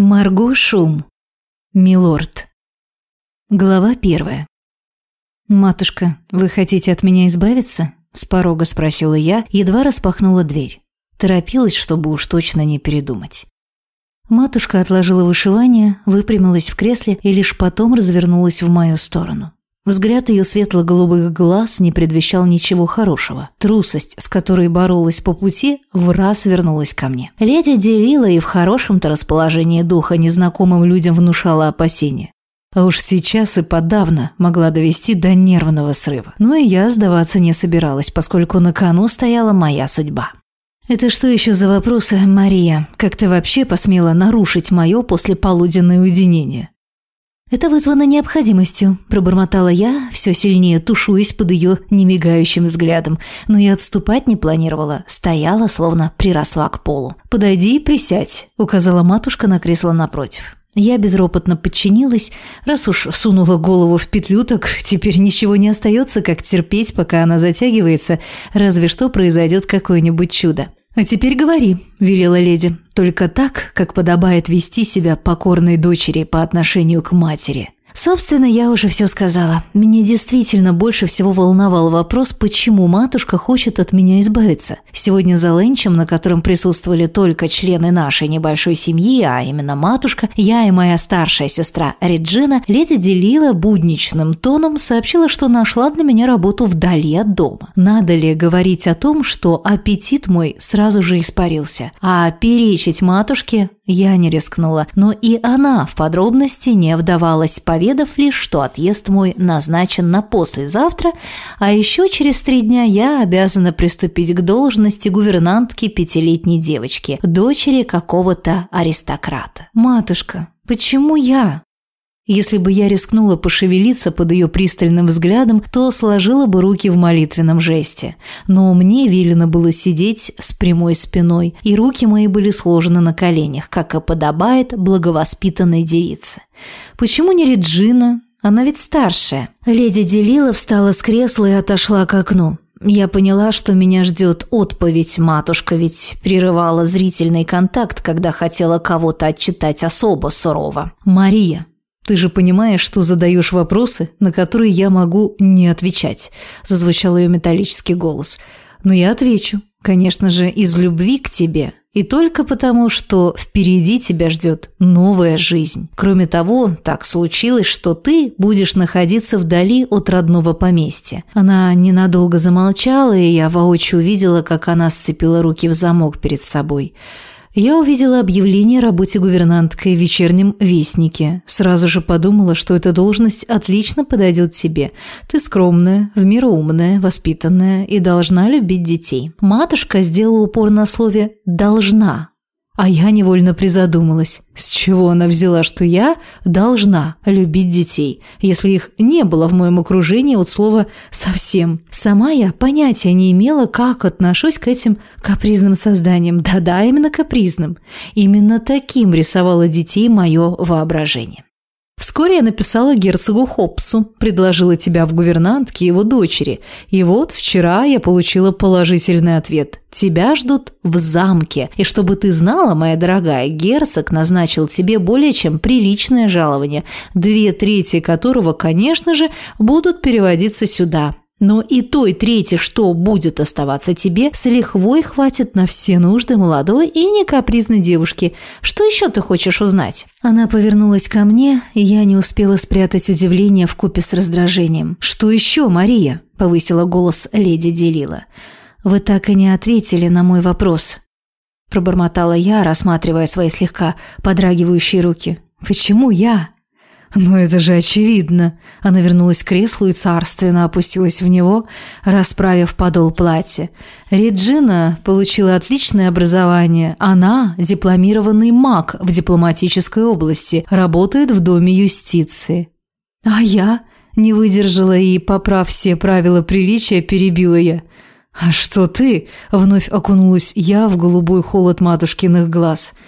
Марго Шум. Милорд. Глава первая. «Матушка, вы хотите от меня избавиться?» – с порога спросила я, едва распахнула дверь. Торопилась, чтобы уж точно не передумать. Матушка отложила вышивание, выпрямилась в кресле и лишь потом развернулась в мою сторону. Взгляд ее светло-голубых глаз не предвещал ничего хорошего. Трусость, с которой боролась по пути, в раз вернулась ко мне. Леди делила и в хорошем-то расположении духа незнакомым людям внушала опасения. А уж сейчас и подавно могла довести до нервного срыва. Но и я сдаваться не собиралась, поскольку на кону стояла моя судьба. «Это что еще за вопросы, Мария? Как ты вообще посмела нарушить мое послеполуденное уединение?» «Это вызвано необходимостью», – пробормотала я, все сильнее тушуясь под ее немигающим взглядом, но и отступать не планировала, стояла, словно приросла к полу. «Подойди и присядь», – указала матушка на кресло напротив. Я безропотно подчинилась. Раз уж сунула голову в петлю, так теперь ничего не остается, как терпеть, пока она затягивается, разве что произойдет какое-нибудь чудо. «А теперь говори», – велела леди, – «только так, как подобает вести себя покорной дочери по отношению к матери». Собственно, я уже все сказала. Меня действительно больше всего волновал вопрос, почему матушка хочет от меня избавиться. Сегодня за ленчем, на котором присутствовали только члены нашей небольшой семьи, а именно матушка, я и моя старшая сестра Реджина, леди делила будничным тоном, сообщила, что нашла для меня работу вдали от дома. Надо ли говорить о том, что аппетит мой сразу же испарился, а перечить матушке я не рискнула, но и она в подробности не вдавалась, поведав лишь, что отъезд мой назначен на послезавтра, а еще через три дня я обязана приступить к должности гувернантки пятилетней девочки, дочери какого-то аристократа. «Матушка, почему я?» Если бы я рискнула пошевелиться под ее пристальным взглядом, то сложила бы руки в молитвенном жесте. Но мне велено было сидеть с прямой спиной, и руки мои были сложены на коленях, как и подобает благовоспитанной девице. Почему не Реджина? Она ведь старшая. Леди Делила встала с кресла и отошла к окну. Я поняла, что меня ждет отповедь. Матушка ведь прерывала зрительный контакт, когда хотела кого-то отчитать особо сурово. «Мария, «Ты же понимаешь, что задаешь вопросы, на которые я могу не отвечать», – зазвучал ее металлический голос. «Но я отвечу, конечно же, из любви к тебе, и только потому, что впереди тебя ждет новая жизнь. Кроме того, так случилось, что ты будешь находиться вдали от родного поместья». Она ненадолго замолчала, и я воочию увидела, как она сцепила руки в замок перед собой – я увидела объявление о работе гувернанткой в вечернем вестнике. Сразу же подумала, что эта должность отлично подойдет тебе. Ты скромная, в меру умная, воспитанная и должна любить детей. Матушка сделала упор на слове «должна», а я невольно призадумалась, с чего она взяла, что я должна любить детей, если их не было в моем окружении от слова «совсем». Сама я понятия не имела, как отношусь к этим капризным созданиям. Да-да, именно капризным. Именно таким рисовало детей мое воображение. Вскоре я написала герцогу Хопсу, предложила тебя в гувернантке его дочери. И вот вчера я получила положительный ответ. Тебя ждут в замке. И чтобы ты знала, моя дорогая, герцог назначил тебе более чем приличное жалование, две трети которого, конечно же, будут переводиться сюда. Но и той трети, что будет оставаться тебе, с лихвой хватит на все нужды молодой и не капризной девушки. Что еще ты хочешь узнать?» Она повернулась ко мне, и я не успела спрятать удивление в купе с раздражением. «Что еще, Мария?» – повысила голос леди Делила. «Вы так и не ответили на мой вопрос», – пробормотала я, рассматривая свои слегка подрагивающие руки. «Почему я?» «Но это же очевидно!» Она вернулась к креслу и царственно опустилась в него, расправив подол платья. Реджина получила отличное образование. Она – дипломированный маг в дипломатической области, работает в Доме юстиции. «А я?» – не выдержала и, поправ все правила приличия, перебила я. «А что ты?» – вновь окунулась я в голубой холод матушкиных глаз –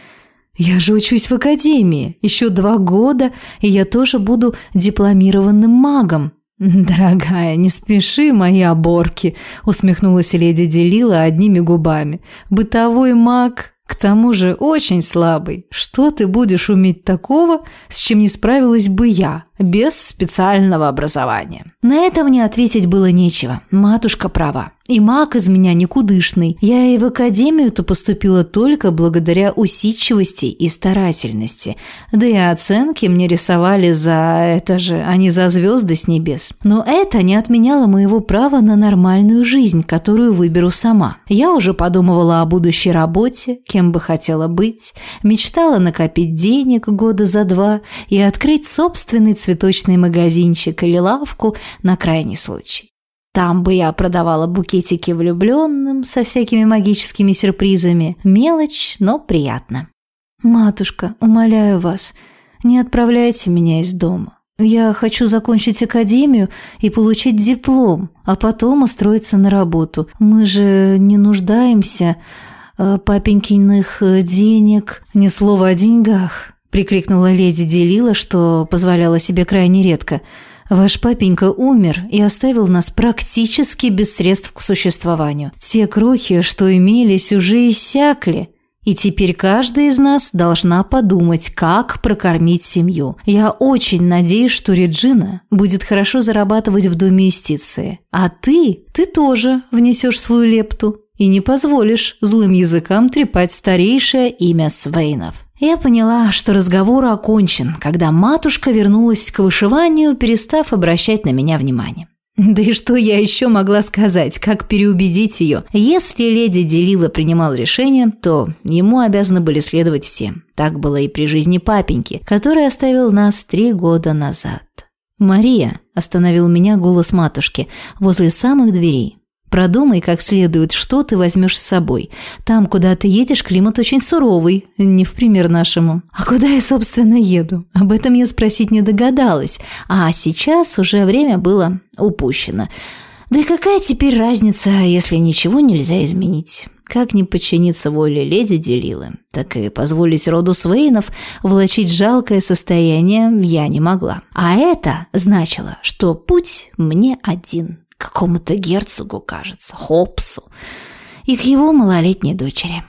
я же учусь в академии. Еще два года, и я тоже буду дипломированным магом. «Дорогая, не спеши мои оборки», – усмехнулась леди Делила одними губами. «Бытовой маг К тому же очень слабый. Что ты будешь уметь такого, с чем не справилась бы я, без специального образования? На это мне ответить было нечего. Матушка права. И маг из меня никудышный. Я и в академию-то поступила только благодаря усидчивости и старательности. Да и оценки мне рисовали за это же, а не за звезды с небес. Но это не отменяло моего права на нормальную жизнь, которую выберу сама. Я уже подумывала о будущей работе, кем бы хотела быть, мечтала накопить денег года за два и открыть собственный цветочный магазинчик или лавку на крайний случай. Там бы я продавала букетики влюбленным со всякими магическими сюрпризами. Мелочь, но приятно. «Матушка, умоляю вас, не отправляйте меня из дома. Я хочу закончить академию и получить диплом, а потом устроиться на работу. Мы же не нуждаемся э, папенькиных денег, ни слова о деньгах», прикрикнула леди Делила, что позволяла себе крайне редко – Ваш папенька умер и оставил нас практически без средств к существованию. Те крохи, что имелись, уже иссякли. И теперь каждая из нас должна подумать, как прокормить семью. Я очень надеюсь, что Реджина будет хорошо зарабатывать в доме юстиции. А ты, ты тоже внесешь свою лепту и не позволишь злым языкам трепать старейшее имя Свейнов. Я поняла, что разговор окончен, когда матушка вернулась к вышиванию, перестав обращать на меня внимание. Да и что я еще могла сказать, как переубедить ее? Если леди Делила принимал решение, то ему обязаны были следовать все. Так было и при жизни папеньки, который оставил нас три года назад. «Мария», – остановил меня голос матушки, возле самых дверей. Продумай как следует, что ты возьмешь с собой. Там, куда ты едешь, климат очень суровый, не в пример нашему. А куда я, собственно, еду? Об этом я спросить не догадалась. А сейчас уже время было упущено. Да и какая теперь разница, если ничего нельзя изменить? Как не подчиниться воле леди Делилы, так и позволить роду Свейнов влачить жалкое состояние я не могла. А это значило, что путь мне один какому-то герцогу, кажется, Хопсу, и к его малолетней дочери.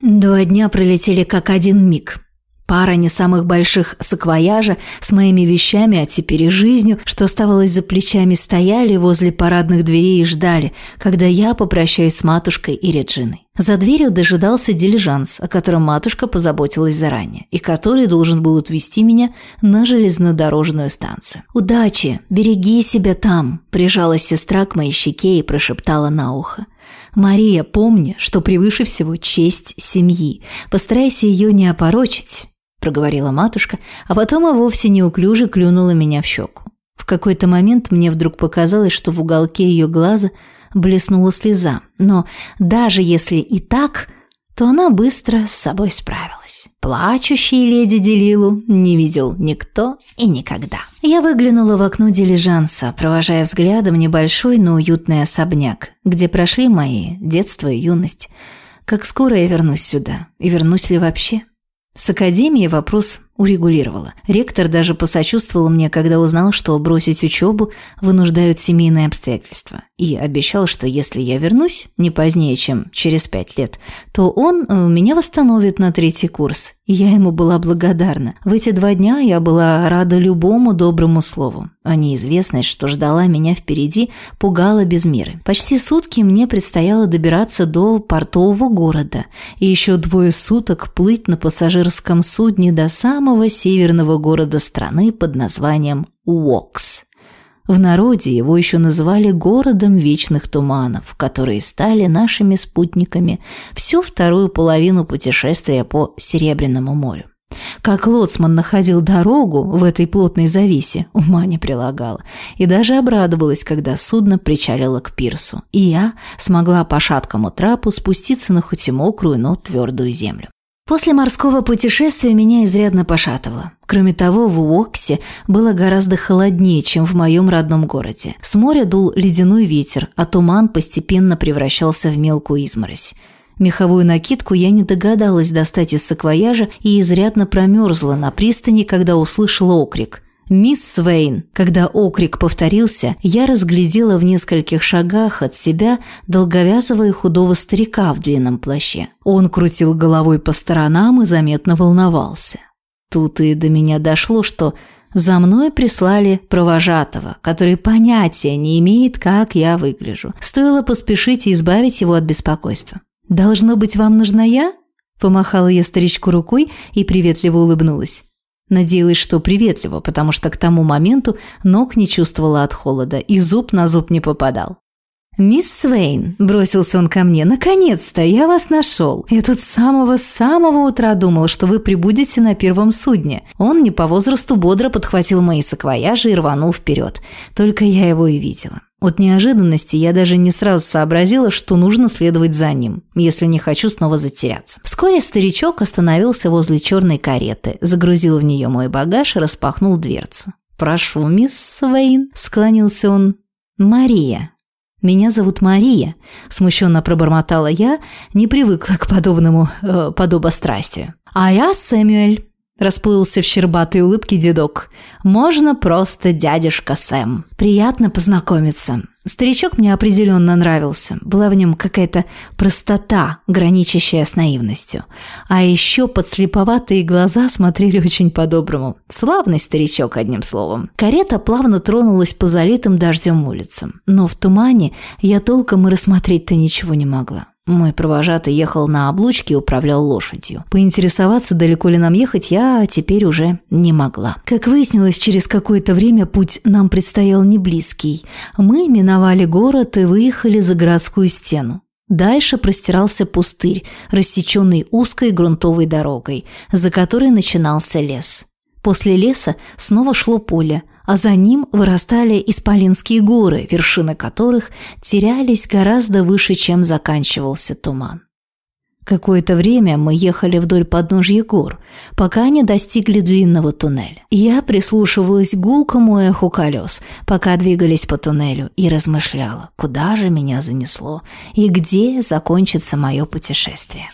Два дня пролетели как один миг. Пара не самых больших саквояжа с моими вещами, а теперь и жизнью, что оставалось за плечами, стояли возле парадных дверей и ждали, когда я попрощаюсь с матушкой и Реджиной. За дверью дожидался дилижанс, о котором матушка позаботилась заранее, и который должен был отвезти меня на железнодорожную станцию. «Удачи! Береги себя там!» – прижалась сестра к моей щеке и прошептала на ухо. «Мария, помни, что превыше всего честь семьи. Постарайся ее не опорочить проговорила матушка, а потом и вовсе неуклюже клюнула меня в щеку. В какой-то момент мне вдруг показалось, что в уголке ее глаза блеснула слеза. Но даже если и так, то она быстро с собой справилась. Плачущей леди Делилу не видел никто и никогда. Я выглянула в окно дилижанса, провожая взглядом небольшой, но уютный особняк, где прошли мои детство и юность. Как скоро я вернусь сюда? И вернусь ли вообще? С академией вопрос урегулировала. Ректор даже посочувствовал мне, когда узнал, что бросить учебу вынуждают семейные обстоятельства, и обещал, что если я вернусь не позднее, чем через пять лет, то он э, меня восстановит на третий курс, и я ему была благодарна. В эти два дня я была рада любому доброму слову, а неизвестность, что ждала меня впереди, пугала без меры. Почти сутки мне предстояло добираться до портового города, и еще двое суток плыть на пассажирском судне до самого самого северного города страны под названием Уокс. В народе его еще называли городом вечных туманов, которые стали нашими спутниками всю вторую половину путешествия по Серебряному морю. Как лоцман находил дорогу в этой плотной зависе, ума не прилагала, и даже обрадовалась, когда судно причалило к пирсу, и я смогла по шаткому трапу спуститься на хоть и мокрую, но твердую землю. После морского путешествия меня изрядно пошатывало. Кроме того, в Уоксе было гораздо холоднее, чем в моем родном городе. С моря дул ледяной ветер, а туман постепенно превращался в мелкую изморозь. Меховую накидку я не догадалась достать из саквояжа и изрядно промерзла на пристани, когда услышала окрик. «Мисс Свейн!» Когда окрик повторился, я разглядела в нескольких шагах от себя долговязого и худого старика в длинном плаще. Он крутил головой по сторонам и заметно волновался. Тут и до меня дошло, что за мной прислали провожатого, который понятия не имеет, как я выгляжу. Стоило поспешить и избавить его от беспокойства. «Должно быть, вам нужна я?» Помахала я старичку рукой и приветливо улыбнулась. Надеялась, что приветливо, потому что к тому моменту ног не чувствовала от холода и зуб на зуб не попадал. «Мисс Свейн», – бросился он ко мне, – «наконец-то я вас нашел. Я тут с самого-самого утра думал, что вы прибудете на первом судне». Он не по возрасту бодро подхватил мои саквояжи и рванул вперед. Только я его и видела. От неожиданности я даже не сразу сообразила, что нужно следовать за ним, если не хочу снова затеряться. Вскоре старичок остановился возле черной кареты, загрузил в нее мой багаж и распахнул дверцу. «Прошу, мисс Свейн», – склонился он. «Мария», «Меня зовут Мария», – смущенно пробормотала я, не привыкла к подобному э, подобострастию. «А я Сэмюэль», Расплылся в щербатой улыбке дедок. «Можно просто дядюшка Сэм. Приятно познакомиться». Старичок мне определенно нравился. Была в нем какая-то простота, граничащая с наивностью. А еще подслеповатые глаза смотрели очень по-доброму. Славный старичок, одним словом. Карета плавно тронулась по залитым дождем улицам. Но в тумане я толком и рассмотреть-то ничего не могла. Мой провожатый ехал на облучке и управлял лошадью. Поинтересоваться, далеко ли нам ехать, я теперь уже не могла. Как выяснилось, через какое-то время путь нам предстоял не близкий. Мы миновали город и выехали за городскую стену. Дальше простирался пустырь, рассеченный узкой грунтовой дорогой, за которой начинался лес. После леса снова шло поле, а за ним вырастали исполинские горы, вершины которых терялись гораздо выше, чем заканчивался туман. Какое-то время мы ехали вдоль подножья гор, пока не достигли длинного туннеля. Я прислушивалась к гулкому эху колес, пока двигались по туннелю, и размышляла, куда же меня занесло и где закончится мое путешествие.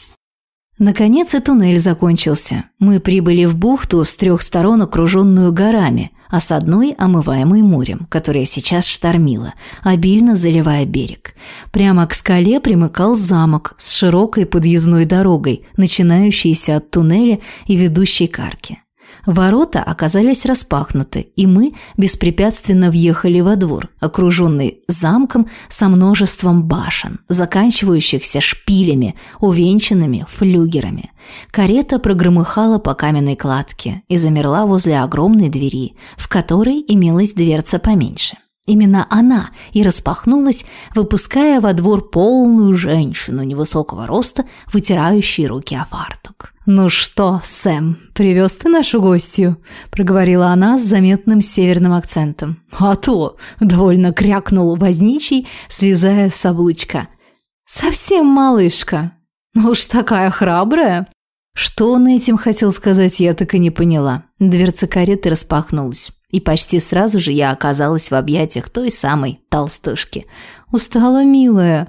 Наконец и туннель закончился. Мы прибыли в бухту с трех сторон, окруженную горами, а с одной омываемой морем, которое сейчас штормило, обильно заливая берег. Прямо к скале примыкал замок с широкой подъездной дорогой, начинающейся от туннеля и ведущей к арке. Ворота оказались распахнуты, и мы беспрепятственно въехали во двор, окруженный замком со множеством башен, заканчивающихся шпилями, увенчанными флюгерами. Карета прогромыхала по каменной кладке и замерла возле огромной двери, в которой имелась дверца поменьше. Именно она и распахнулась, выпуская во двор полную женщину невысокого роста, вытирающую руки о фартук. «Ну что, Сэм, привез ты нашу гостью?» – проговорила она с заметным северным акцентом. «А то!» – довольно крякнул возничий, слезая с облучка. «Совсем малышка. Ну уж такая храбрая!» Что он этим хотел сказать, я так и не поняла. Дверца кареты распахнулась. И почти сразу же я оказалась в объятиях той самой толстушки. «Устала, милая!»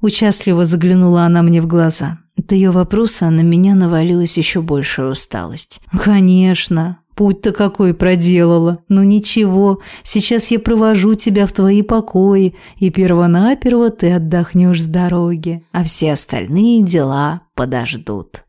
Участливо заглянула она мне в глаза. От ее вопроса на меня навалилась еще большая усталость. «Конечно, путь-то какой проделала. Но ничего, сейчас я провожу тебя в твои покои, и первонаперво ты отдохнешь с дороги, а все остальные дела подождут».